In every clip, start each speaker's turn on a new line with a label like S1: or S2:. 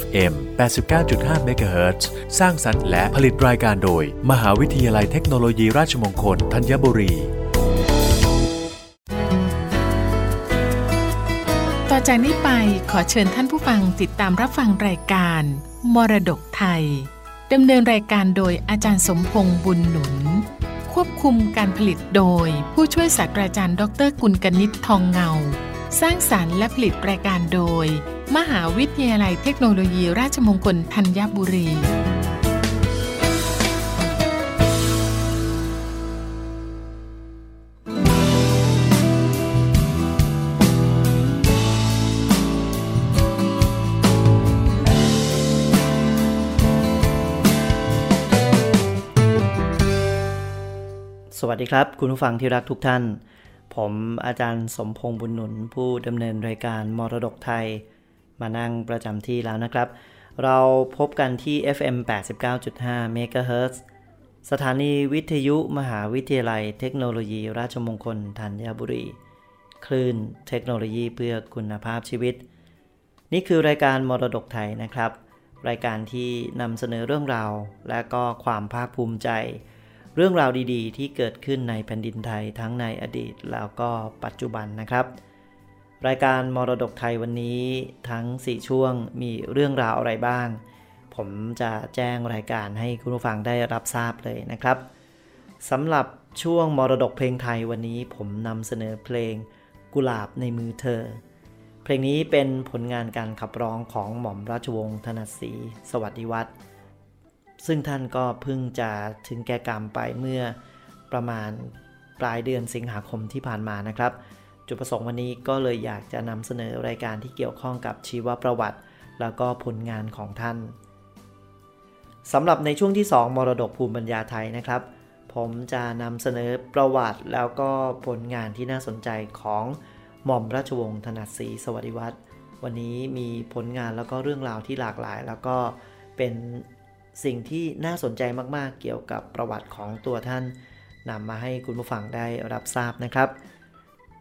S1: FM 89.5 MHz สร้างสรรค์และผลิตรายการโดย มหาวิทยาลัยเทคโนโลยีราชมงคลธัญบุรี
S2: ต่อจากนี้ไปขอเชิญท่านผู้ฟังติดตามรับฟังรายการ มรดกไทยดำเนินรายการโดยอาจารย์สมพงษ์บุญหนุน ควบคุมการผลิตโดย ผู้ช่วยศาสตราจารย์ ดร กุลกนิษฐ์ทองเงา สร้างสารรค์และผลิตรายการโดย มหาวิทยาลัยเทคโนโลยีราชมงคลธัญบุรี
S3: สวัสดีครับ คุณผู้ฟังที่รักทุกท่าน ผมอาจารย์สมพงษ์บุญหนุน ผู้ดำเนินรายการมรดกไทย มานั่งประจำที่แล้วนะครับ เราพบกันที่ FM 89.5 MHz สถานีวิทยุมหาวิทยาลัยเทคโนโลยีราชมงคลธัญบุรี คลื่นเทคโนโลยีเพื่อคุณภาพชีวิต นี่คือรายการมรดกไทยนะครับ รายการที่นำเสนอเรื่องราว และก็ความภาคภูมิใจ เรื่องราวดีๆ ที่เกิดขึ้นในแผ่นดินไทยทั้งในอดีตแล้วก็ปัจจุบันนะครับ รายการมรดกไทยวันนี้ทั้ง 4 ช่วงมีเรื่องราวอะไรบ้าง ผมจะแจ้งรายการให้คุณผู้ฟังได้รับทราบเลยนะครับสำหรับช่วงมรดกเพลงไทยวันนี้ผมนำเสนอเพลงกุหลาบในมือเธอ เพลงนี้เป็นผลงานการขับร้องของหม่อมราชวงศ์ธนศรีสวัสดิวัฒน์ ซึ่งท่านก็เพิ่งจะถึงแก่กรรมไปเมื่อประมาณปลายเดือนสิงหาคมที่ผ่านมานะครับ จุดประสงค์วันนี้ก็เลยอยากจะนำเสนอรายการที่เกี่ยวข้องกับชีวประวัติ แล้วก็ผลงานของท่านสำหรับในช่วงที่ 2 มรดกภูมิปัญญาไทยนะครับ ผมจะนำเสนอประวัติแล้วก็ผลงานที่น่าสนใจของหม่อมราชวงศ์ธนศรีสวัสดิวัฒน์วันนี้มีผลงานแล้วก็เรื่องราวที่หลากหลาย แล้วก็เป็น สิ่งที่น่าสนใจมากๆ เกี่ยวกับประวัติของตัวท่านนำมาให้คุณผู้ฟังได้รับทราบนะครับ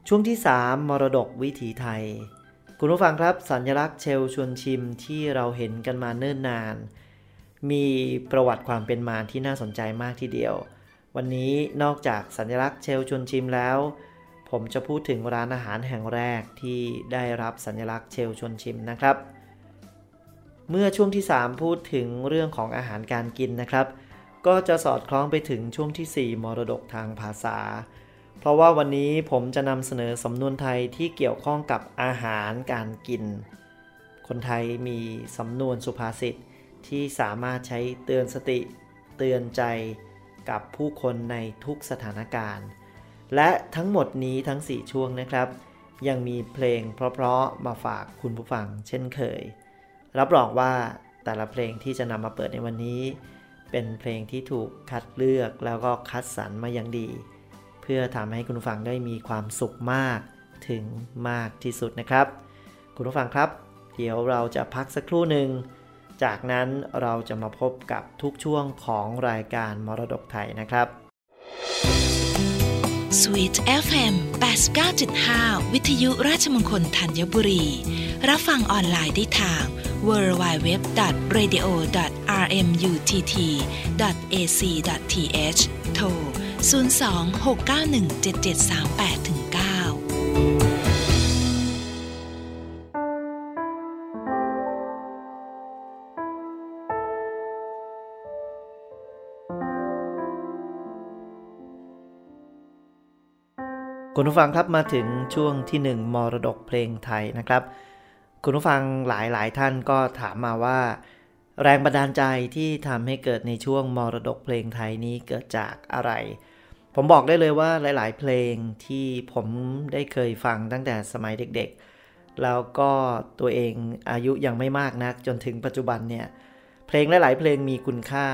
S3: ช่วงที่ 3 มรดกวิถีไทย คุณผู้ฟังครับสัญลักษณ์เชลชวนชิมที่เราเห็นกันมาเนิ่นนาน มีประวัติความเป็นมาที่น่าสนใจมากทีเดียว วันนี้นอกจากสัญลักษณ์เชลชวนชิมแล้ว ผมจะพูดถึงร้านอาหารแห่งแรกที่ได้รับสัญลักษณ์เชลชวนชิมนะครับ เมื่อช่วงที่ 3 พูดถึงเรื่องของอาหารการกินนะครับ ก็จะสอดคล้องไปถึงช่วงที่ 4 มรดกทางภาษา เพราะว่าวันนี้ผมจะนำเสนอสำนวนไทยที่เกี่ยวข้องกับอาหารการกิน คนไทยมีสำนวนสุภาษิตที่สามารถใช้เตือนสติ เตือนใจกับผู้คนในทุกสถานการณ์ และทั้งหมดนี้ทั้ง 4 ช่วงนะครับ ยังมีเพลงเพราะๆมาฝากคุณผู้ฟังเช่นเคย รับรองว่าแต่ละเพลงที่จะนำมาเปิดในวันนี้ เป็นเพลงที่ถูกคัดเลือกแล้วก็คัดสรรมาอย่างดี เพื่อทำให้คุณฟังได้มีความสุขมากถึงมากที่สุดนะครับ คุณผู้ฟังครับ เดี๋ยวเราจะพักสักครู่หนึ่ง จากนั้นเราจะมาพบกับทุกช่วงของรายการมรดกไทยนะครับ
S4: Sweet FM 89.5 วิทยุราชมงคลธัญบุรี รับฟังออนไลน์ได้ทาง www.radio.rmutt.ac.th โทร 02-691-7738-9
S3: คุณผู้ฟังครับมาถึงช่วงที่ 1 มรดกเพลงไทยนะครับ คุณผู้ฟังหลายหลายท่านก็ถามมาว่า แรงบันดาลใจที่ทำให้เกิดในช่วงมรดกเพลงไทยนี้เกิดจากอะไร ผมบอกได้เลยว่าหลาย ๆ เพลงที่ผมได้เคยฟังตั้งแต่สมัยเด็ก ๆ แล้วก็ตัวเองอายุยังไม่มากนัก จนถึงปัจจุบันเนี่ยเพลงหลาย ๆ เพลงมีคุณค่า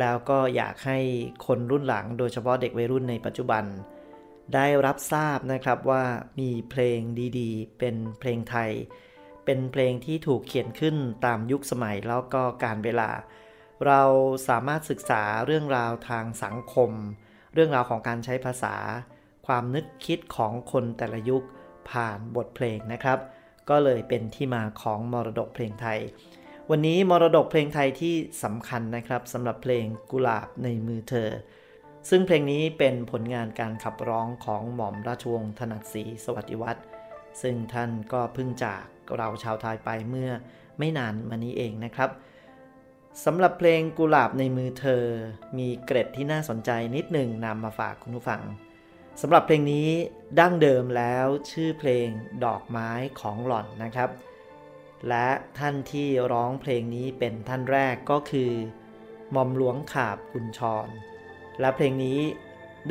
S3: แล้วก็อยากให้คนรุ่นหลัง โดยเฉพาะเด็กวัยรุ่นในปัจจุบัน ได้รับทราบนะครับว่ามีเพลงดี ๆ เป็นเพลงไทย เป็นเพลงที่ถูกเขียนขึ้นตามยุคสมัยแล้วก็การเวลา เราสามารถศึกษาเรื่องราวทางสังคม เรื่องราวของการใช้ภาษา ความนึกคิดของคนแต่ละยุคผ่านบทเพลงนะครับ ก็เลยเป็นที่มาของมรดกเพลงไทย วันนี้มรดกเพลงไทยที่สำคัญนะครับสำหรับเพลงกุหลาบในมือเธอ ซึ่งเพลงนี้เป็นผลงานการขับร้องของหม่อมราชวงศ์ถนัดศรีสวัสดิวัฒน์ซึ่งท่านก็เพิ่งจาก เราชาวไทยไปเมื่อไม่นานมานี้เองนะครับสำหรับเพลงกุหลาบในมือเธอ มีเกร็ดที่น่าสนใจนิดหนึ่งนำมาฝากคุณผู้ฟังสำหรับเพลงนี้ดั้งเดิมแล้วชื่อเพลงดอกไม้ของหล่อนนะครับ และท่านที่ร้องเพลงนี้เป็นท่านแรกก็คือมอมหลวงขาบกุญชร และเพลงนี้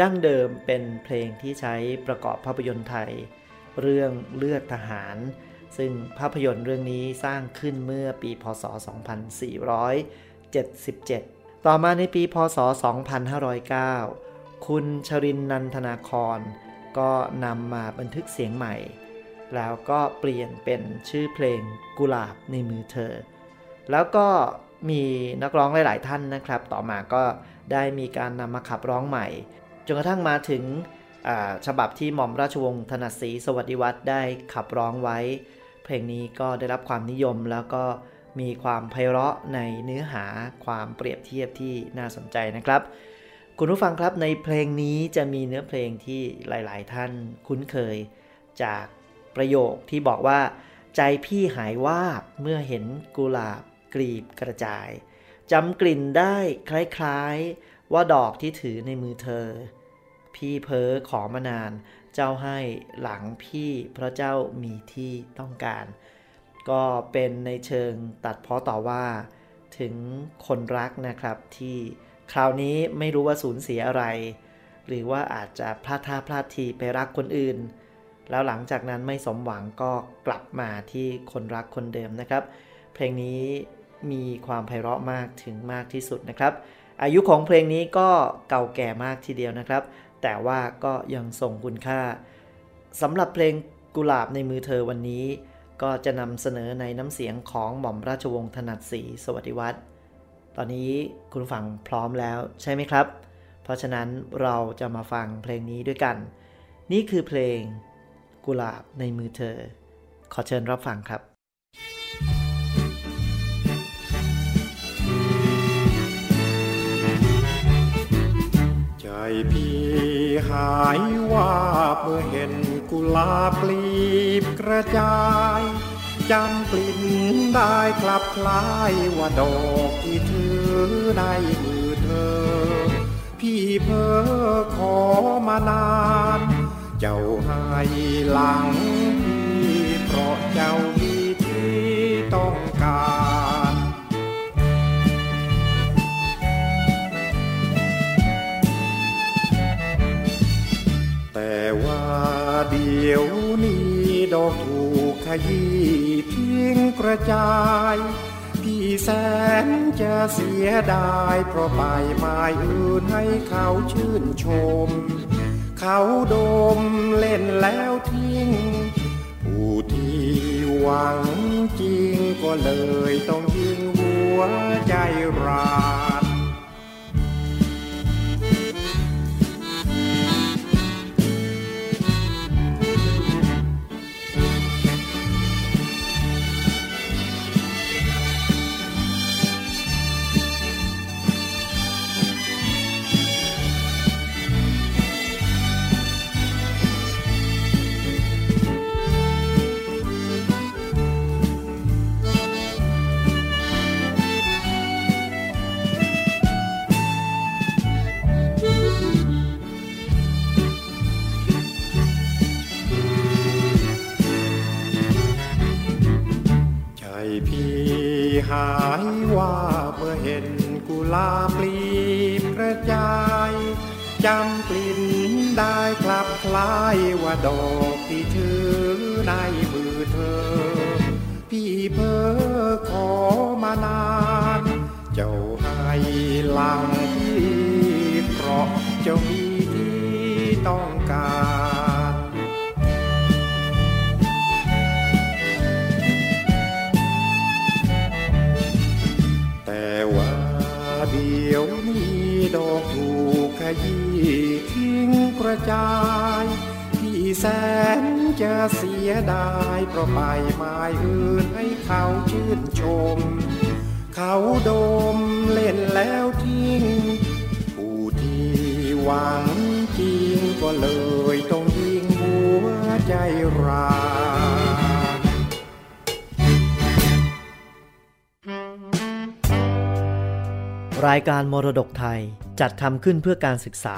S3: ดั้งเดิมเป็นเพลงที่ใช้ประกอบภาพยนตร์ไทย เรื่องเลือดทหาร ซึ่งภาพยนตร์เรื่องนี้สร้างขึ้นเมื่อปีพศ 2477 ต่อมาในปีพศ 2509 คุณชรินนันทนาคร ก็นำมาบันทึกเสียงใหม่ แล้วก็เปลี่ยนเป็นชื่อเพลงกุหลาบในมือเธอ แล้วก็มีนักร้องหลาย ๆ ท่านนะครับ ต่อมาก็ได้มีการนำมาขับร้องใหม่ จนกระทั่งมาถึงฉบับที่หม่อมราชวงศ์ธนศรีสวัสดิวัฒน์ได้ขับร้องไว้ ลงนี้ก็ได้รับความนิยมแล้วก็มีความไพเราะในเนื้อหาความเปรียบเทียบที่น่าสนใจนะครับ คุณผู้ฟังครับในเพลงนี้จะมีเนื้อเพลงที่หลาย ๆ ท่านคุ้นเคย จากประโยคที่บอกว่า ใจพี่หายวาบเมื่อเห็นกุหลาบกลีบกระจายจำกลิ่นได้คล้าย ๆ ว่าดอกที่ถือในมือเธอ พี่เพ้อขอมานาน เจ้าให้หลังพี่เพราะเจ้ามีที่ต้องการ ก็เป็นในเชิงตัดเพาะต่อว่าถึงคนรักนะครับที่คราวนี้ไม่รู้ว่าสูญเสียอะไร หรือว่าอาจจะพลาดท่าพลาดทีไปรักคนอื่น แล้วหลังจากนั้นไม่สมหวังก็กลับมาที่คนรักคนเดิมนะครับ เพลงนี้มีความไพเราะมากถึงมากที่สุดนะครับ อายุของเพลงนี้ก็เก่าแก่มากทีเดียวนะครับ แต่ว่าก็ยังทรงคุณค่าสำหรับเพลงกุหลาบในมือเธอวันนี้ ก็จะนำเสนอในน้ำเสียงของหม่อมราชวงศ์ถนัดศรีสวัสดิวัฒน์ตอนนี้คุณฟังพร้อมแล้วใช่ไหมครับ เพราะฉะนั้นเราจะมาฟังเพลงนี้ด้วยกัน นี่คือเพลงกุหลาบในมือเธอ ขอเชิญรับฟังครับ
S5: ใจพี่ หายว่าเมื่อเห็นกุหลาบกลีบกระจายจำกลิ่นได้คลับคล้ายว่าดอกที่ถือในมือเธอ พี่เพ้อขอมานาน เจ้าให้หลังพี่เพราะเจ้ามีที่ต้องการ ดี๋ยวนี้ดอกถูกขยี้ทิ้งกระจาย พี่แสนจะเสียดายเพราะไปไม้อื่นให้เขาชื่นชม เขาดมเล่นแล้วทิ้ง ผู้ที่หวังจริงก็เลยต้องยิงหัวใจรา ลาปลีกระจายจำกลิ่นได้คลับคล้ายว่าดอกที่ถือในมือเธอ พี่เพ้อขอมานาน เจ้าให้ลัง จพี่แสนจะเสียดายเพราะไปหมายอื่นให้เขาชื่นชม เขาดมเล่นแล้วทิ้งผู้ที่หวังจริงก็เลยต้องยิงหัวใจ
S3: ราายการมรดกไทยจัดทำขึ้นเพื่อการศึกษา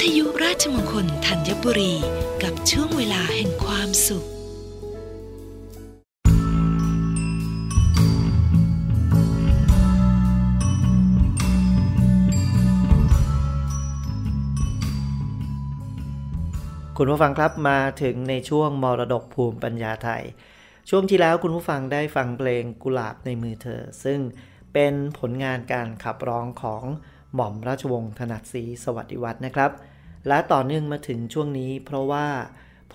S4: ทยุราชมงคลธัญบุรีกับช่วงเวลาแห่งความสุข
S3: คุณผู้ฟังครับมาถึงในช่วงมรดกภูมิปัญญาไทย ช่วงที่แล้วคุณผู้ฟังได้ฟังเพลงกุหลาบในมือเธอ ซึ่งเป็นผลงานการขับร้องของ หม่อมราชวงศ์ถนัดศรีสวัสดิวัฒน์นะครับ และต่อเนื่องมาถึงช่วงนี้ เพราะว่า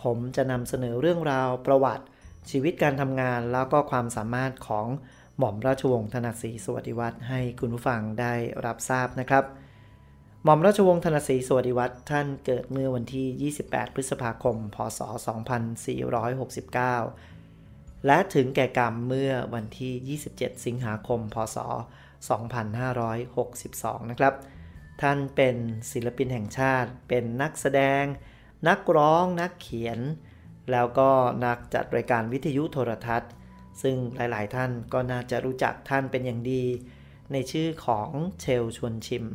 S3: ผมจะนำเสนอเรื่องราวประวัติชีวิตการทำงานแล้วก็ความสามารถของหม่อมราชวงศ์ถนัดศรีสวัสดิวัฒน์ให้คุณผู้ฟังได้รับทราบนะครับ หม่อมราชวงศ์ธนศรีสวัสดิวัฒน์ท่านเกิดเมื่อวันที่ 28 พฤษภาคม พศ 2469 และถึงแก่กรรมเมื่อวันที่ 27 สิงหาคม พศ 2562 นะครับ ท่านเป็นศิลปินแห่งชาติ เป็นนักแสดง นักร้อง นักเขียน แล้วก็นักจัดรายการวิทยุโทรทัศน์ ซึ่งหลาย ๆ ท่านก็น่าจะรู้จักท่านเป็นอย่างดี ในชื่อของเชลชวนชิม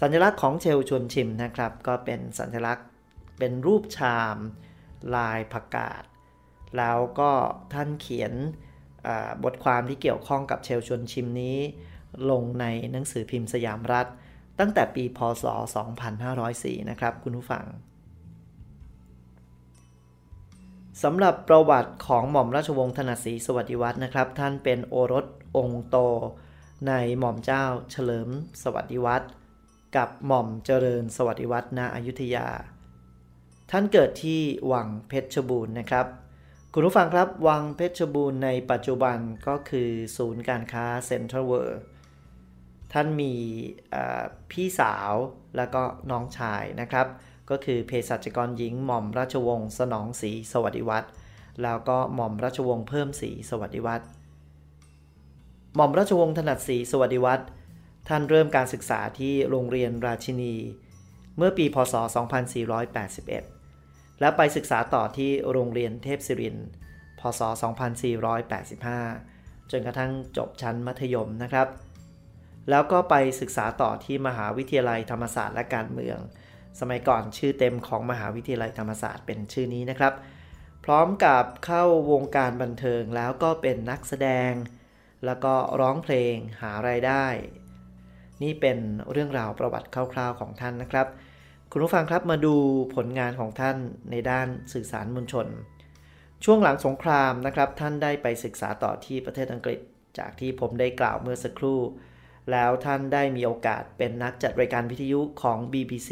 S3: สัญลักษณ์ของเชลชวนชิมนะครับ ก็เป็นสัญลักษณ์ เป็นรูปชาม ลายผักกาด แล้วก็ท่านเขียนบทความที่เกี่ยวข้องกับเชลชวนชิมนี้ ลงในหนังสือพิมพ์สยามรัฐ ตั้งแต่ปีพศ 2504 นะครับคุณผู้ฟังสำหรับประวัติของหม่อมราชวงศ์ธนศรีสวัสดิวัฒน์นะครับ ท่านเป็นโอรสองค์โต ในหม่อมเจ้าเฉลิมสวัสดิวัฒน์กับหม่อมเจริญสวัสดิวัฒน์ณอยุธยา ท่านเกิดที่วังเพชรบูรณ์นะครับ คุณผู้ฟังครับวังเพชรบูรณ์ในปัจจุบันก็คือศูนย์การค้าเซ็นทรัลเวิร์ ท่านมีพี่สาวแล้วก็น้องชายนะครับ ก็คือเภสัชกรหญิงหม่อมราชวงศ์สนองศรีสวัสดิวัฒน์แล้วก็หม่อมราชวงศ์เพิ่มศรีสวัสดิวัฒน์หม่อมราชวงศ์ถนัดศรีสวัสดิวัฒน์ท่านเริ่มการศึกษาที่โรงเรียนราชินี เมื่อปีพศ 2481 และไปศึกษาต่อที่โรงเรียนเทพศิรินพศ 2485 จนกระทั่งจบชั้นมัธยมนะครับ แล้วก็ไปศึกษาต่อที่มหาวิทยาลัยธรรมศาสตร์และการเมือง สมัยก่อนชื่อเต็มของมหาวิทยาลัยธรรมศาสตร์เป็นชื่อนี้นะครับ พร้อมกับเข้าวงการบันเทิงแล้วก็เป็นนักแสดง แล้วก็ร้องเพลงหาไรายได้ นี่เป็นเรื่องราวประวัติคร่าวๆของท่านนะครับ คุณผู้ฟังครับมาดูผลงานของท่านในด้านสื่อสารมวลชน ช่วงหลังสงครามนะครับ ท่านได้ไปศึกษาต่อที่ประเทศอังกฤษ จากที่ผมได้กล่าวเมื่อสักครู่ แล้วท่านได้มีโอกาสเป็นนักจัดรายการวิทยุของ BBC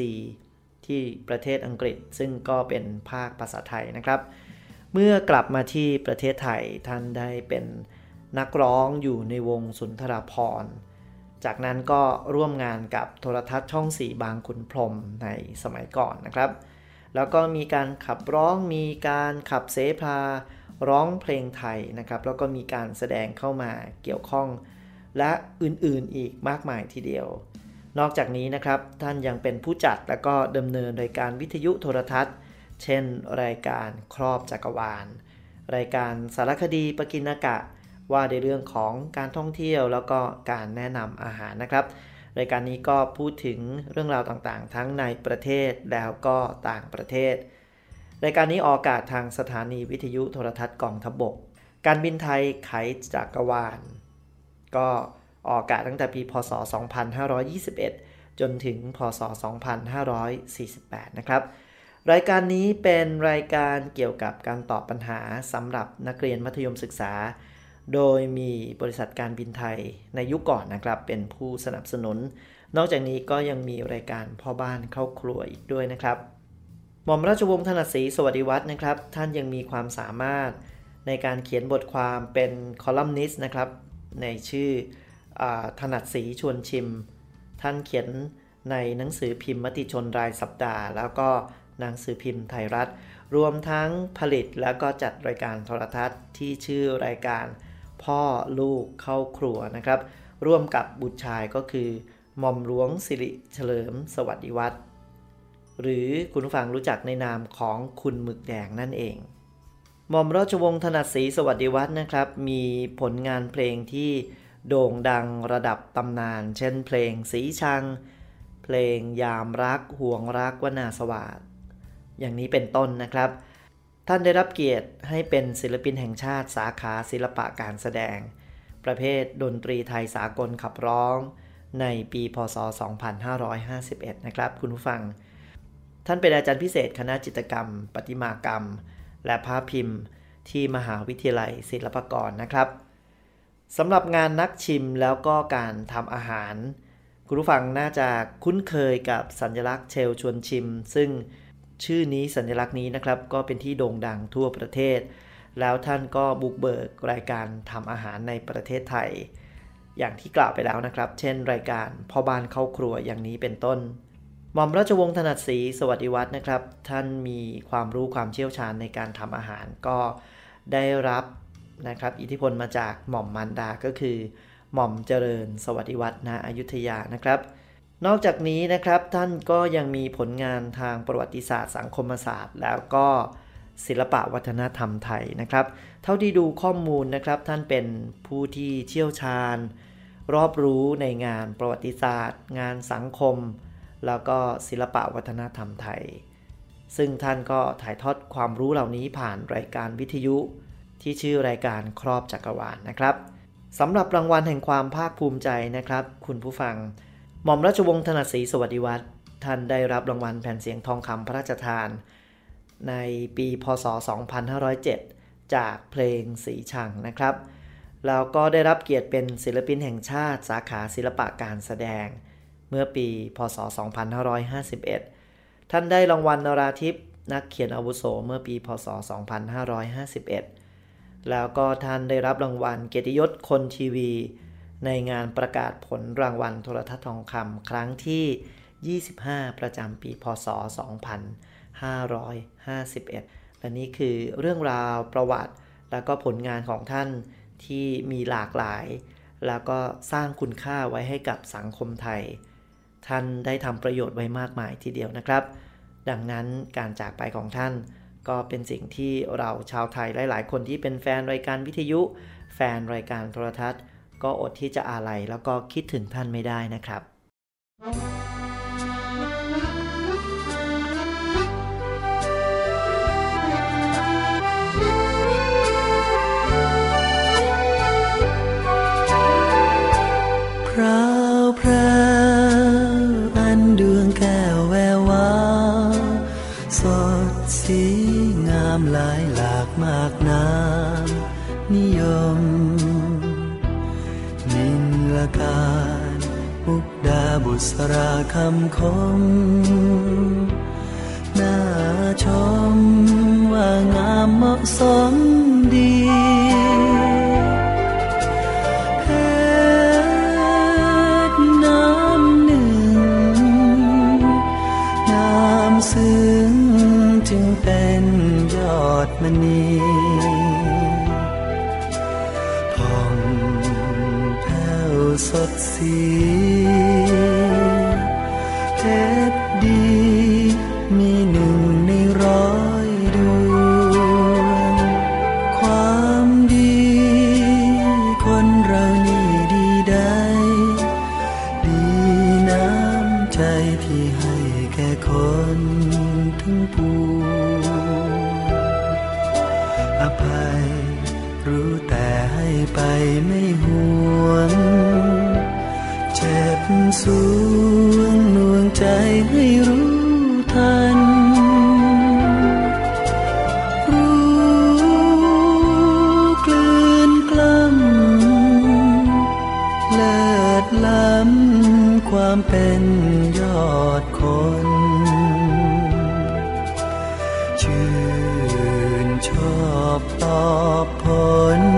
S3: ที่ประเทศอังกฤษซึ่งก็เป็นภาคภาษาไทยนะครับ เมื่อกลับมาที่ประเทศไทยท่านได้เป็นนักร้องอยู่ในวงสุนทรภรจากนั้นก็ร่วมงานกับโทรทัศน์ช่องสีบางขุนพรมในสมัยก่อนนะครับ แล้วก็มีการขับร้องมีการขับเสพาร้องเพลงไทยนะครับ แล้วก็มีการแสดงเข้ามาเกี่ยวข้อง และอื่นๆอีกมากมายทีเดียว นอกจากนี้นะครับท่านยังเป็นผู้จัดและก็ดำเนินรายการวิทยุโทรทัศน์ เช่น รายการครอบจักรวาล รายการสารคดีปกินากะ ว่าในเรื่องของการท่องเที่ยวแล้วก็การแนะนำอาหารนะครับ รายการนี้ก็พูดถึงเรื่องราวต่างๆ ทั้งในประเทศแล้วก็ต่างประเทศ รายการนี้ออกอากาศทางสถานีวิทยุโทรทัศน์กองทบก การบินไทยไขจักรวาล ก็ออกอากาศตั้งแต่ปีพศ 2521 จนถึงพศ 2548 นะครับ รายการนี้เป็นรายการเกี่ยวกับการตอบปัญหาสำหรับนักเรียนมัธยมศึกษา โดยมีบริษัทการบินไทยในยุคก่อนนะครับ เป็นผู้สนับสนุน นอกจากนี้ก็ยังมีรายการพ่อบ้านเข้าครัวอีกด้วยนะครับ หม่อมราชวงศ์ถนัดศรีสวัสดิวัฒน์นะครับ ท่านยังมีความสามารถในการเขียนบทความเป็นคอลัมนิสต์นะครับ ในชื่ออถนัดศรีชวนชิม ท่านเขียนในหนังสือพิมพ์มติชนรายสัปดาห์ แล้วก็หนังสือพิมพ์ไทยรัฐ รวมทั้งผลิตแล้วก็จัดรายการโทรทัศน์ที่ชื่อรายการพ่อลูกเข้าครัวนะครับ ร่วมกับบุตรชายก็คือหม่อมหลวงสิริเฉลิมสวัสดิวัฒน์หรือคุณผู้ฟังรู้จักในนามของคุณหมึกแดงนั่นเอง หม่อมราชวงศ์ถนัดศรีสวัสดิวัฒน์นะครับ มีผลงานเพลงที่โด่งดังระดับตำนาน เช่นเพลงสีชัง เพลงยามรักห่วงรักวนาสวัสดอย่างนี้เป็นต้นนะครับ ท่านได้รับเกียรติให้เป็นศิลปินแห่งชาติสาขาศิลปะการแสดง ประเภทดนตรีไทยสากลขับร้อง ในปีพศ 2551 นะครับ คุณผู้ฟัง ท่านเป็นอาจารย์พิเศษคณะจิตกรรมประติมากรรม และภาพพิมพ์ที่มหาวิทยาลัยศิลปากรนะครับสำหรับงานนักชิมแล้วก็การทำอาหาร คุณผู้ฟังน่าจะคุ้นเคยกับสัญลักษณ์เชลชวนชิม ซึ่งชื่อนี้สัญลักษณ์นี้นะครับ ก็เป็นที่โด่งดังทั่วประเทศ แล้วท่านก็บุกเบิกรายการทำอาหารในประเทศไทย อย่างที่กล่าวไปแล้วนะครับ เช่น รายการพ่อบ้านเข้าครัวอย่างนี้เป็นต้น หม่อมราชวงศ์ถนัดศรีสวัสดิวัฒน์นะครับ ท่านมีความรู้ความเชี่ยวชาญในการทำอาหารก็ได้รับนะครับอิทธิพลมาจากหม่อมมันดาก็คือ หม่อมเจริญสวัสดิวัฒน์อยุธยานะครับ นอกจากนี้นะครับท่านก็ยังมีผลงานทางประวัติศาสตร์ สังคมศาสตร์ แล้วก็ศิลปะวัฒนธรรมไทยนะครับ เท่าที่ดูข้อมูลนะครับท่านเป็นผู้ที่เชี่ยวชาญ รอบรู้ในงานประวัติศาสตร์ งานสังคม แล้วก็ศิลปะวัฒนธรรมไทย ซึ่งท่านก็ถ่ายทอดความรู้เหล่านี้ผ่านรายการวิทยุที่ชื่อรายการครอบจักรวาลนนะครับสำหรับรางวัลแห่งความภาคภูมิใจนะครับ คุณผู้ฟัง หม่อมราชวงศ์ธนศรีสวัสดิวัฒน์ท่านได้รับรางวัลแผ่นเสียงทองคำพระราชทาน ในปีพศ 2507 จากเพลงสีชังนะครับแล้วก็ได้รับเกียรติเป็นศิลปินแห่งชาติ สาขาศิลปะการแสดง เมื่อปี พศ 2551 ท่านได้รางวัลนราธิปนักเขียนอาวุโสเมื่อปี พศ 2551 แล้วก็ท่านได้รับรางวัลเกียรติยศคนทีวี ในงานประกาศผลรางวัลโทรทัศน์ทองคำครั้งที่ 25 ประจำปี พศ 2551 และนี่คือเรื่องราวประวัติ แล้วก็ผลงานของท่านที่มีหลากหลาย แล้วก็สร้างคุณค่าไว้ให้กับสังคมไทย ท่านได้ทำประโยชน์ไว้มากมายทีเดียวนะครับ ดังนั้นการจากไปของท่านก็เป็นสิ่งที่เราชาวไทยหลาย ๆ คนที่เป็นแฟนรายการวิทยุ แฟนรายการโทรทัศน์ ก็อดที่จะอาลัยแล้วก็คิดถึงท่านไม่ได้นะครับา
S6: ราคำคมน่าชมว่างามเหมาะสมดีเพชรน้ำหนึ่งงามซึ้งจึงเป็นยอดมณี เป็นยอดคน ชื่นชอบตอบผล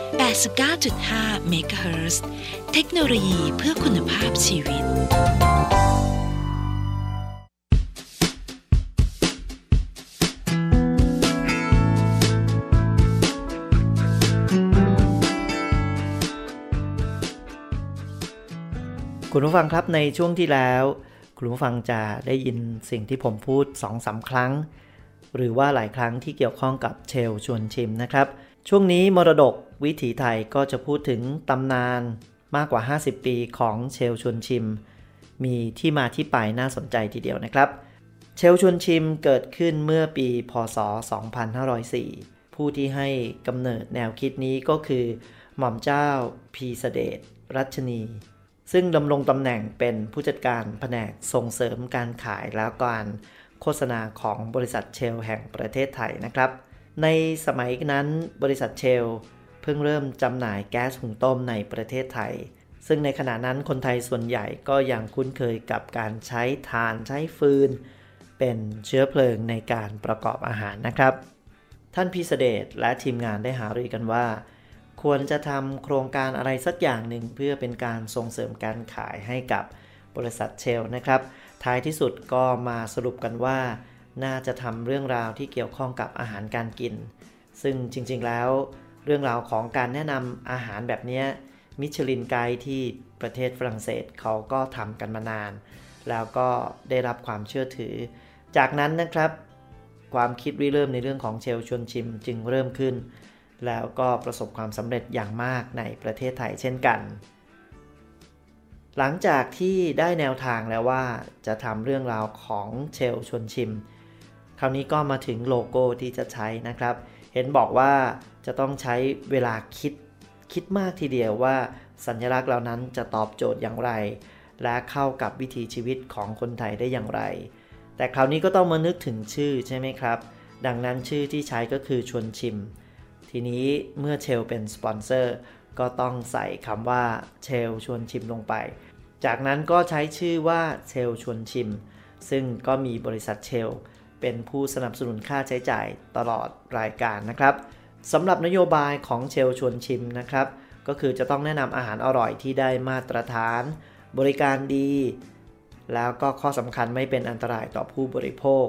S4: 89.5เมกะเฮิรตซ์เทคโนโลยีเพื่อคุณภาพชีวิต
S3: คุณผู้ฟังครับในช่วงที่แล้ว คุณผู้ฟังจะได้ยินสิ่งที่ผมพูด2อสาครั้ง หรือว่าหลายครั้งที่เกี่ยวข้องกับเชลชวนชิมนะครับ ช่วงนี้มรดกวิถีไทยก็จะพูดถึงตำนานมากกว่า 50 ปีของเชลชวนชิม มีที่มาที่ไปน่าสนใจทีเดียวนะครับ เชลชวนชิมเกิดขึ้นเมื่อปีพศ 2504 ผู้ที่ให้กำเนิดแนวคิดนี้ก็คือ หม่อมเจ้าพีเสเดชรัชนี ซึ่งดำรงตำแหน่งเป็นผู้จัดการแผนกส่งเสริมการขายและการโฆษณาของบริษัทเชลแห่งประเทศไทยนะครับ ในสมัยนั้นบริษัทเชล เพิ่งเริ่มจำหน่ายแก๊สหุงต้มในประเทศไทย ซึ่งในขณะนั้นคนไทยส่วนใหญ่ก็ยังคุ้นเคยกับการใช้ถ่านใช้ฟืน เป็นเชื้อเพลิงในการประกอบอาหารนะครับ ท่านพิเสเดชและทีมงานได้หารือกันว่า ควรจะทำโครงการอะไรสักอย่างหนึ่งเพื่อเป็นการส่งเสริมการขายให้กับบริษัทเชลนะครับ ท้ายที่สุดก็มาสรุปกันว่า น่าจะทำเรื่องราวที่เกี่ยวข้องกับอาหารการกิน ซึ่งจริงๆแล้ว เรื่องราวของการแนะนำอาหารแบบนี้มิชลินไกด์ที่ประเทศฝรั่งเศสเขาก็ทำกันมานาน แล้วก็ได้รับความเชื่อถือ จากนั้นนะครับ ความคิดริเริ่มในเรื่องของเชลชวนชิมจึงเริ่มขึ้น แล้วก็ประสบความสำเร็จอย่างมากในประเทศไทยเช่นกัน หลังจากที่ได้แนวทางแล้วว่าจะทำเรื่องราวของเชลชวนชิม คราวนี้ก็มาถึงโลโก้ที่จะใช้นะครับ เห็นบอกว่าจะต้องใช้เวลาคิดคิดมากทีเดียวว่าสัญลักษณ์เหล่านั้นจะตอบโจทย์อย่างไร และเข้ากับวิถีชีวิตของคนไทยได้อย่างไร แต่คราวนี้ก็ต้องมานึกถึงชื่อใช่ไหมครับ ดังนั้นชื่อที่ใช้ก็คือชวนชิม ทีนี้เมื่อเชลเป็นสปอนเซอร์ก็ต้องใส่คำว่าเชลชวนชิมลงไป จากนั้นก็ใช้ชื่อว่าเชลชวนชิม ซึ่งก็มีบริษัทเชล เป็นผู้สนับสนุนค่าใช้จ่ายตลอดรายการนะครับสำหรับนโยบายของเชลชวนชิมนะครับ ก็คือจะต้องแนะนำอาหารอร่อยที่ได้มาตรฐาน บริการดี แล้วก็ข้อสำคัญไม่เป็นอันตรายต่อผู้บริโภค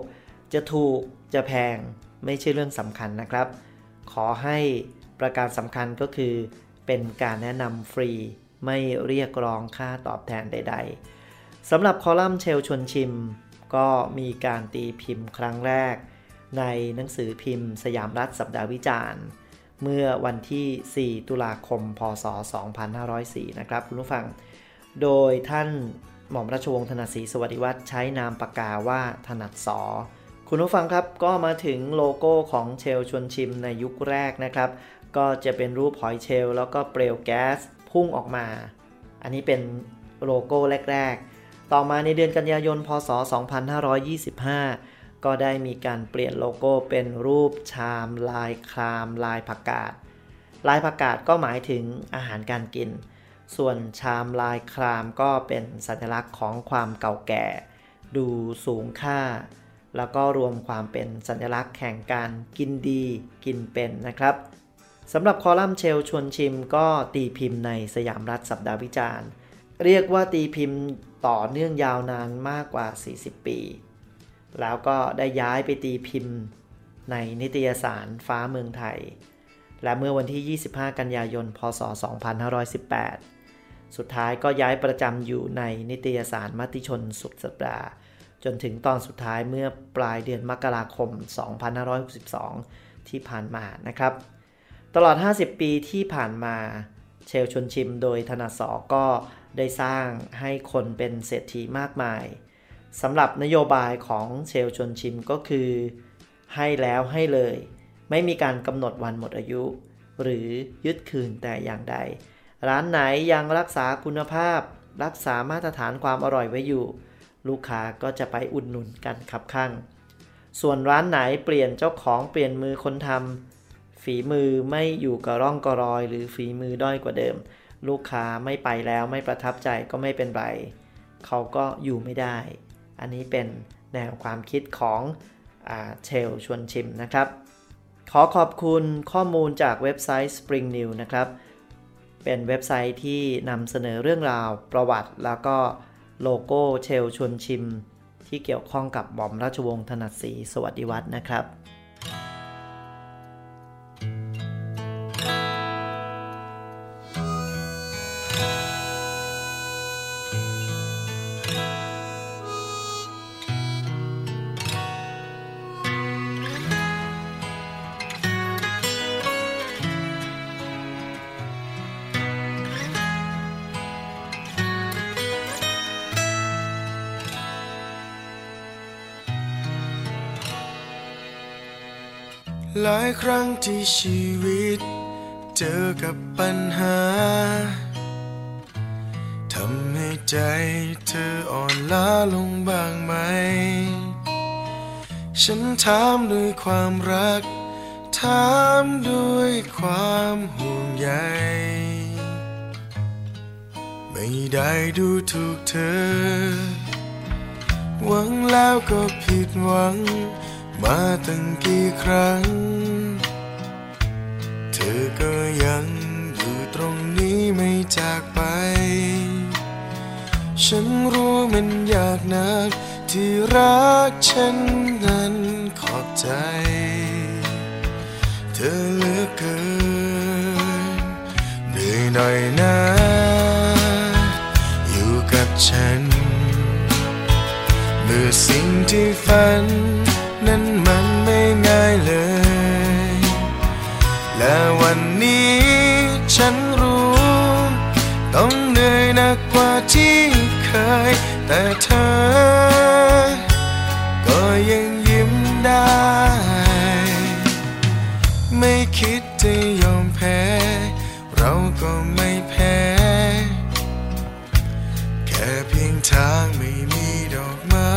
S3: จะถูกจะแพงไม่ใช่เรื่องสำคัญนะครับ ขอให้ประการสำคัญก็คือ เป็นการแนะนำฟรี ไม่เรียกร้องค่าตอบแทนใด ๆสำหรับคอลัมน์เชลชวนชิม ก็มีการตีพิมพ์ครั้งแรก ในหนังสือพิมพ์ สยามรัฐสัปดาห์วิจารณ์ เมื่อวันที่ 4 ตุลาคม พศ 2504 นะครับคุณผู้ฟัง โดยท่านหม่อมราชวงศ์ธนศรีสวัสดิวัฒน์ใช้นามปากกาว่าถนัดสอ คุณผู้ฟังครับก็มาถึงโลโก้ของเชลชวนชิมในยุคแรกนะครับ ก็จะเป็นรูปหอยเชล แล้วก็เปลวแก๊สพุ่งออกมา อันนี้เป็นโลโก้แรกๆ ต่อมาในเดือนกันยายน พศ 2525 ก็ได้มีการเปลี่ยนโลโก้เป็นรูปชาม ลายคราม ลายผักกาด ลายผักกาดก็หมายถึงอาหารการกิน ส่วนชามลายครามก็เป็นสัญลักษณ์ของความเก่าแก่ ดูสูงค่า แล้วก็รวมความเป็นสัญลักษณ์แข่งการกินดีกินเป็นนะครับสำหรับคอลัมน์เชลชวนชิมก็ตีพิมพ์ในสยามรัฐสัปดาห์วิจารณ์ เรียกว่าตีพิมพ์ ต่อเนื่องยาวนานมากกว่า 40 ปี แล้วก็ได้ย้ายไปตีพิมพ์ในนิตยสารฟ้าเมืองไทย และเมื่อวันที่ 25 กันยายน พศ 2518 สุดท้ายก็ย้ายประจำอยู่ในนิตยสารมติชนสุดสัปดาห์ จนถึงตอนสุดท้ายเมื่อปลายเดือนมกราคม 2562 ที่ผ่านมานะครับ ตลอด 50 ปีที่ผ่านมาเชลชนชิมโดยธนาสอก็ ได้สร้างให้คนเป็นเศรษฐีมากมายสำหรับนโยบายของเชลชนชิมก็คือ ให้แล้วให้เลย ไม่มีการกำหนดวันหมดอายุ หรือยึดคืนแต่อย่างใด ร้านไหนยังรักษาคุณภาพ รักษามาตรฐานความอร่อยไว้อยู่ ลูกค้าก็จะไปอุดหนุนกันขับข้างส่วนร้านไหนเปลี่ยนเจ้าของเปลี่ยนมือคนทำฝีมือไม่อยู่กับร่องกระรอย หรือฝีมือด้อยกว่าเดิม ลูกค้าไม่ไปแล้วไม่ประทับใจก็ไม่เป็นไร เขาก็อยู่ไม่ได้ อันนี้เป็นแนวความคิดของเชลชวนชิมนะครับ ขอขอบคุณข้อมูลจากเว็บไซต์ Spring New นะครับ เป็นเว็บไซต์ที่นำเสนอเรื่องราวประวัติ แล้วก็โลโก้เชลชวนชิม ที่เกี่ยวข้องกับหม่อมราชวงศ์ถนัดศรีสวัสดิวัฒน์นะครับ
S7: งที่ชีวิต เจอกับปัญหา ทำให้ใจเธออ่อนล้าลงบ้างไหม ฉันถามด้วยความรัก ถามด้วยความห่วงใย ไม่ได้ดูถูกเธอ หวังแล้วก็ผิดหวัง มาตั้งกี่ครั้ง อก็ยังอยู่ตรงนี้ไม่จากไป ฉันรู้มันยากนักที่รักฉันนั้นขอบใจ เธอเหลือเกินเหนื่อยหน่อยนะฉัน เมื่อสิ่งที่ฝัน วันนี้ ฉันรู้ ต้องเหนื่อยหนักกว่าที่เคย แต่เธอ ก็ยังยิ้มได้ ไม่คิดจะยอมแพ้ เราก็ไม่แพ้ แค่เพียงทางไม่มีดอกไม้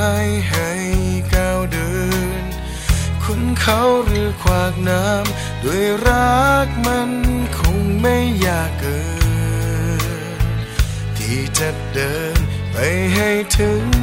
S7: ให้ก้าวเดิน คุณเขาหรือขวากน้ำด้วยรัก ใ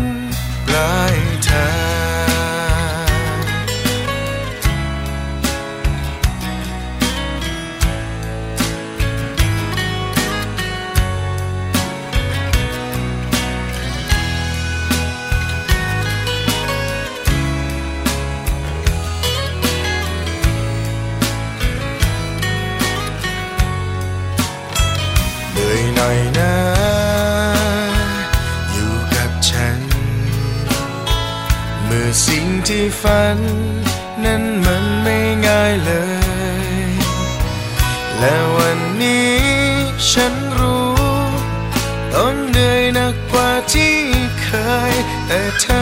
S7: ฝัน นั้นมันไม่ง่ายเลย และวันนี้ฉันรู้ ต้องเหนื่อยหนักกว่าที่เคยแต่เธอ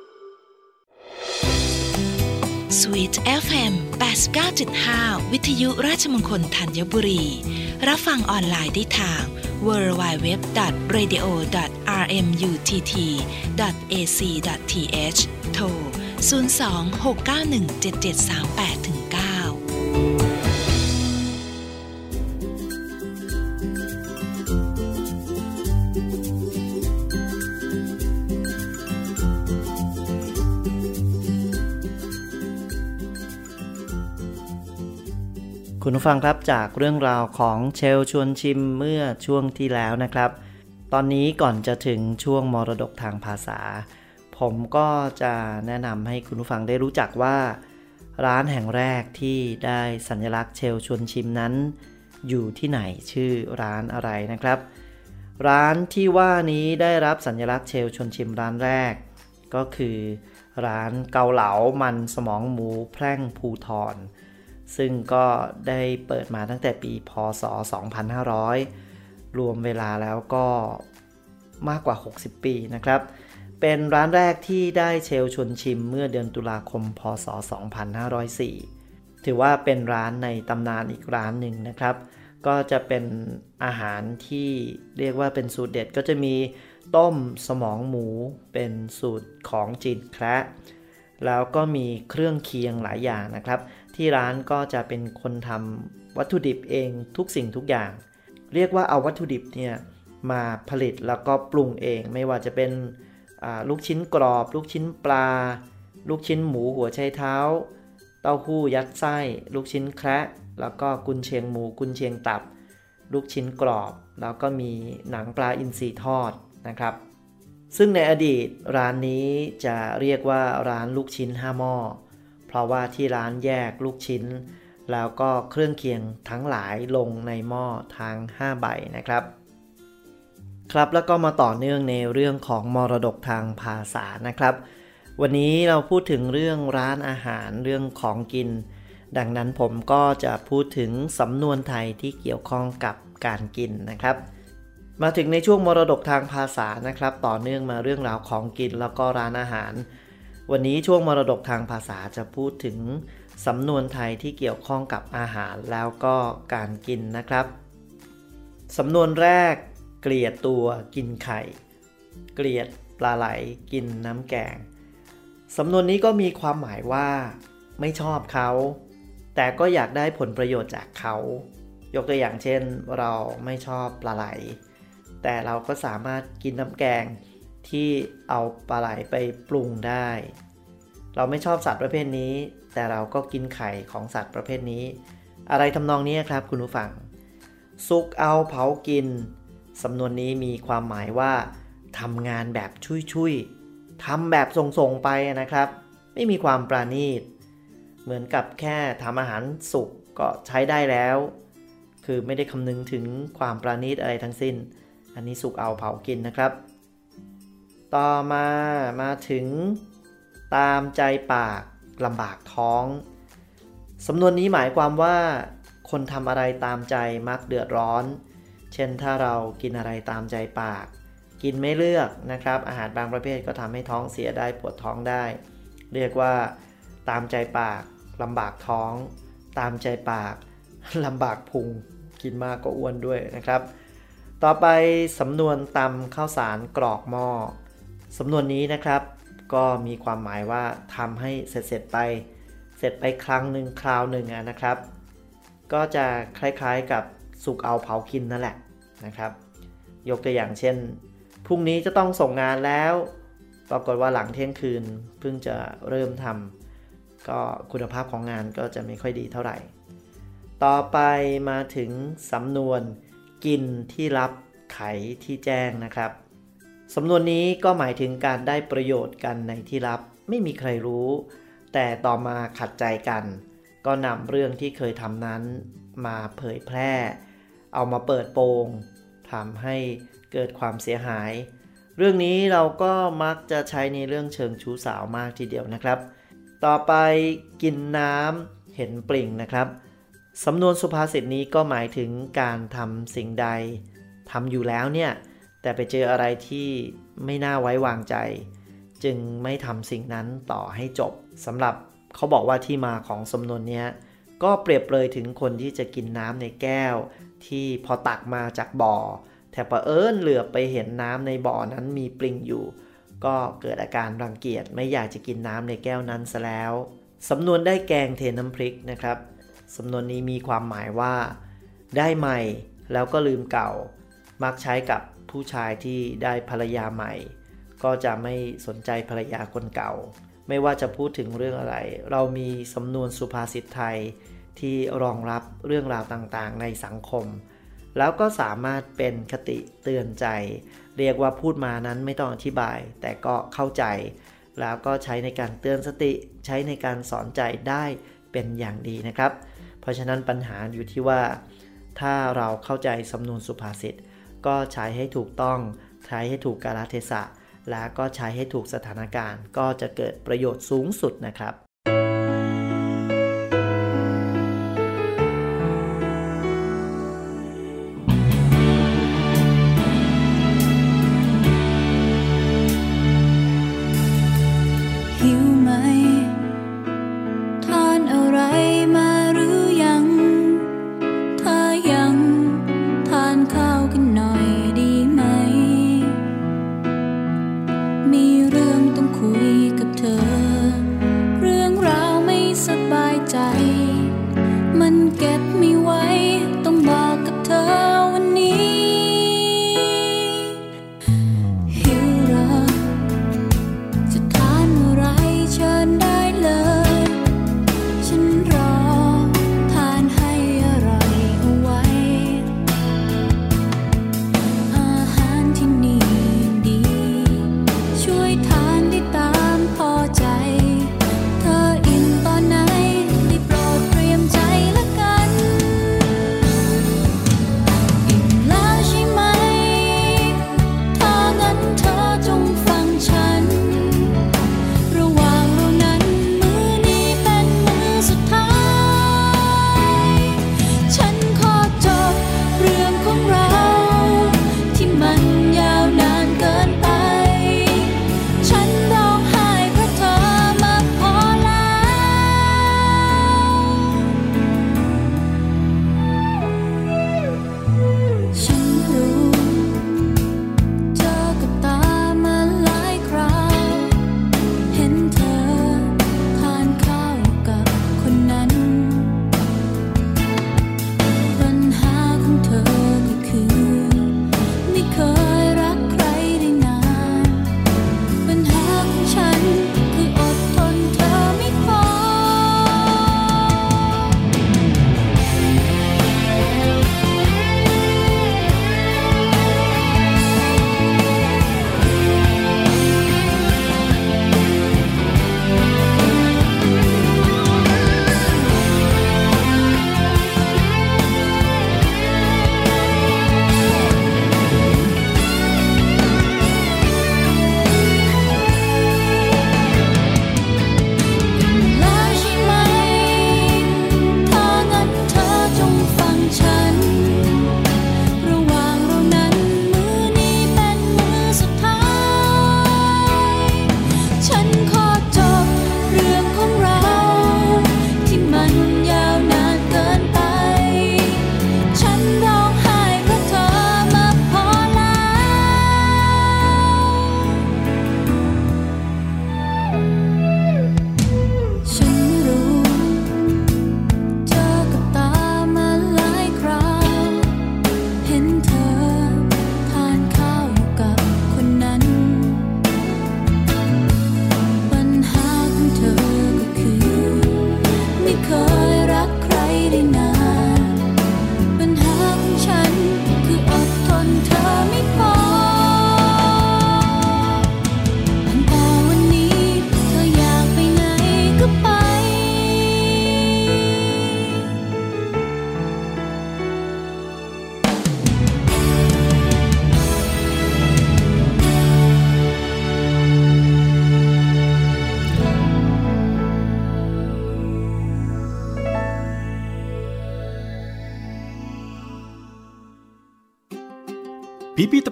S4: Sweet FM 89.5 วิทยุราชมงคลธัญบุรี รับฟังออนไลน์ได้ทาง www.radio.rmutt.ac.th โทร 02-691-7738-9
S3: คุณผู้ฟังครับจากเรื่องราวของเชลชวนชิมเมื่อช่วงที่แล้วนะครับ ตอนนี้ก่อนจะถึงช่วงมรดกทางภาษา ผมก็จะแนะนำให้คุณผู้ฟังได้รู้จักว่า ร้านแห่งแรกที่ได้สัญลักษณ์เชลชวนชิมนั้น อยู่ที่ไหนชื่อร้านอะไรนะครับ ร้านที่ว่านี้ได้รับสัญลักษณ์เชลชวนชิมร้านแรก ก็คือ ร้านเกาเหลามันสมองหมูแพร่งภูทร ซึ่งก็ได้เปิดมาตั้งแต่ปีพศ 2500 รวมเวลาแล้วก็มากกว่า 60 ปีนะครับ เป็นร้านแรกที่ได้เชลชวนชิมเมื่อเดือนตุลาคม พศ 2504 ถือว่าเป็นร้านในตำนานอีกร้านหนึ่งนะครับ ก็จะเป็นอาหารที่เรียกว่าเป็นสูตรเด็ดก็จะมีต้มสมองหมูเป็นสูตรของจีนแคระแล้วก็มีเครื่องเคียงหลายอย่างนะครับ ที่ร้านก็จะเป็นคนทำวัตถุดิบเองทุกสิ่งทุกอย่าง เรียกว่าเอาวัตถุดิบเนี่ยมาผลิตแล้วก็ปรุงเอง ไม่ว่าจะเป็นลูกชิ้นกรอบ ลูกชิ้นปลา ลูกชิ้นหมูหัวไชเท้า เต้าหู้ยัดไส้ ลูกชิ้นแคระแล้วก็กุนเชียงหมูกุนเชียงตับ ลูกชิ้นกรอบ แล้วก็มีหนังปลาอินทรีทอดนะครับ ซึ่งในอดีตร้านนี้จะเรียกว่าร้านลูกชิ้นห้าหม้อ เพราะว่าที่ร้านแยกลูกชิ้น แล้วก็เครื่องเคียงทั้งหลายลงในหม้อทาง5 ใบนะครับครับแล้วก็มาต่อเนื่องในเรื่องของมรดกทางภาษานะครับ วันนี้เราพูดถึงเรื่องร้านอาหารเรื่องของกิน ดังนั้นผมก็จะพูดถึงสำนวนไทยที่เกี่ยวข้องกับการกินนะครับ มาถึงในช่วงมรดกทางภาษานะครับ ต่อเนื่องมาเรื่องราวของกินแล้วก็ร้านอาหาร วันนี้ช่วงมรดกทางภาษาจะพูดถึงสำนวนไทยที่เกี่ยวข้องกับอาหารแล้วก็การกินนะครับ สำนวนแรก เกลียดตัวกินไข่ เกลียดปลาไหลกินน้ำแกง สำนวนนี้ก็มีความหมายว่า ไม่ชอบเขา แต่ก็อยากได้ผลประโยชน์จากเขา ยกตัวอย่างเช่น เราไม่ชอบปลาไหล แต่เราก็สามารถกินน้ำแกง ที่เอาปลาไหลไปปรุงได้ เราไม่ชอบสัตว์ประเภทนี้ แต่เราก็กินไข่ของสัตว์ประเภทนี้ อะไรทำนองนี้ครับคุณผู้ฟัง ซุกเอาเผากินสำนวนนี้มีความหมายว่าทำงานแบบชุยๆทำแบบส่งๆไปนะครับ ไม่มีความปราณีต เหมือนกับแค่ทำอาหารสุกก็ใช้ได้แล้ว คือไม่ได้คำนึงถึงความปราณีตอะไรทั้งสิ้น อันนี้สุกเอาเผากินนะครับ ต่อมามาถึงตามใจปากลำบากท้อง สำนวนนี้หมายความว่า คนทำอะไรตามใจมักเดือดร้อน เช่นถ้าเรากินอะไรตามใจปาก กินไม่เลือกนะครับ อาหารบางประเภทก็ทำให้ท้องเสียได้ปวดท้องได้ เรียกว่า ตามใจปากลำบากท้อง ตามใจปากลำบากพุง กินมากก็อ้วนด้วยนะครับ ต่อไปสำนวนตำข้าวสารกรอกหม้อ สำนวนนี้นะครับ ก็มีความหมายว่าทำให้เสร็จเสร็จไป เสร็จไปครั้งหนึ่งคราวหนึ่งนะครับ ก็จะคล้ายๆกับสุกเอาเผากินนั่นแหละนะครับ ยกตัวอย่างเช่นพรุ่งนี้จะต้องส่งงานแล้ว ปรากฏว่าหลังเที่ยงคืนเพิ่งจะเริ่มทำก็คุณภาพของงานก็จะไม่ค่อยดีเท่าไหร่ ต่อไปมาถึงสำนวนกินที่รับไขที่แจ้งนะครับ สำนวนนี้ก็หมายถึงการได้ประโยชน์กันในที่รับไม่มีใครรู้ แต่ต่อมาขัดใจกัน ก็นำเรื่องที่เคยทำนั้นมาเผยแพร่ เอามาเปิดโปงทำให้เกิดความเสียหาย เรื่องนี้เราก็มักจะใช้ในเรื่องเชิงชู้สาวมากทีเดียวนะครับ ต่อไปกินน้ำเห็นปริ่งนะครับสำนวนสุภาษิตนี้ก็หมายถึงการทำสิ่งใดทำอยู่แล้วเนี่ย แต่ไปเจออะไรที่ไม่น่าไว้วางใจ จึงไม่ทำสิ่งนั้นต่อให้จบสำหรับเขาบอกว่าที่มาของสำนวนนี้ก็เปรียบเลยถึงคนที่จะกินน้ำในแก้ว ที่พอตักมาจากบ่อ แต่ประเอิญเหลือไปเห็นน้ำในบ่อนั้นมีปลิงอยู่ ก็เกิดอาการรังเกียจไม่อยากจะกินน้ำในแก้วนั้นซะแล้วสำนวนได้แกงเทน้ำพริกนะครับสำนวนนี้มีความหมายว่า ได้ใหม่แล้วก็ลืมเก่า มักใช้กับ ผู้ชายที่ได้ภรรยาใหม่ ก็จะไม่สนใจภรรยาคนเก่า ไม่ว่าจะพูดถึงเรื่องอะไร เรามีสำนวนสุภาษิตไทยที่รองรับเรื่องราวต่างๆ ในสังคม แล้วก็สามารถเป็นคติเตือนใจ เรียกว่าพูดมานั้นไม่ต้องอธิบาย แต่ก็เข้าใจ
S8: แล้วก็ใช้ในการเตือนสติ ใช้ในการสอนใจได้เป็นอย่างดีนะครับ เพราะฉะนั้นปัญหาอยู่ที่ว่า ถ้าเราเข้าใจสำนวนสุภาษิต ก็ใช้ให้ถูกต้อง ใช้ให้ถูกกาลเทศะ และก็ใช้ให้ถูกสถานการณ์ ก็จะเกิดประโยชน์สูงสุดนะครับ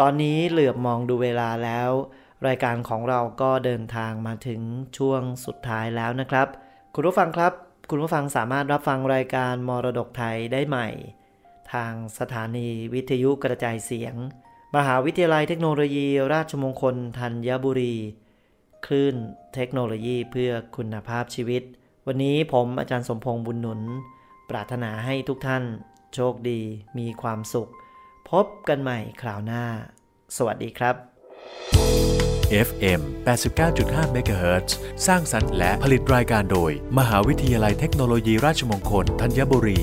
S3: ตอนนี้เหลือบมองดูเวลาแล้ว รายการของเราก็เดินทางมาถึงช่วงสุดท้ายแล้วนะครับ คุณผู้ฟังครับ คุณผู้ฟังสามารถรับฟังรายการมรดกไทยได้ใหม่ ทางสถานีวิทยุกระจายเสียง มหาวิทยาลัยเทคโนโลยี ราชมงคลธัญบุรี คลื่นเทคโนโลยีเพื่อคุณภาพชีวิต วันนี้ผมอาจารย์สมพงษ์บุญหนุน ปรารถนาให้ทุกท่าน โชคดี มีความสุข พบกันใหม่คราวหน้า สวัสดีครับ
S1: FM 89.5 MHz สร้างสรรค์และผลิตรายการโดย มหาวิทยาลัยเทคโนโลยีราชมงคลธัญบุรี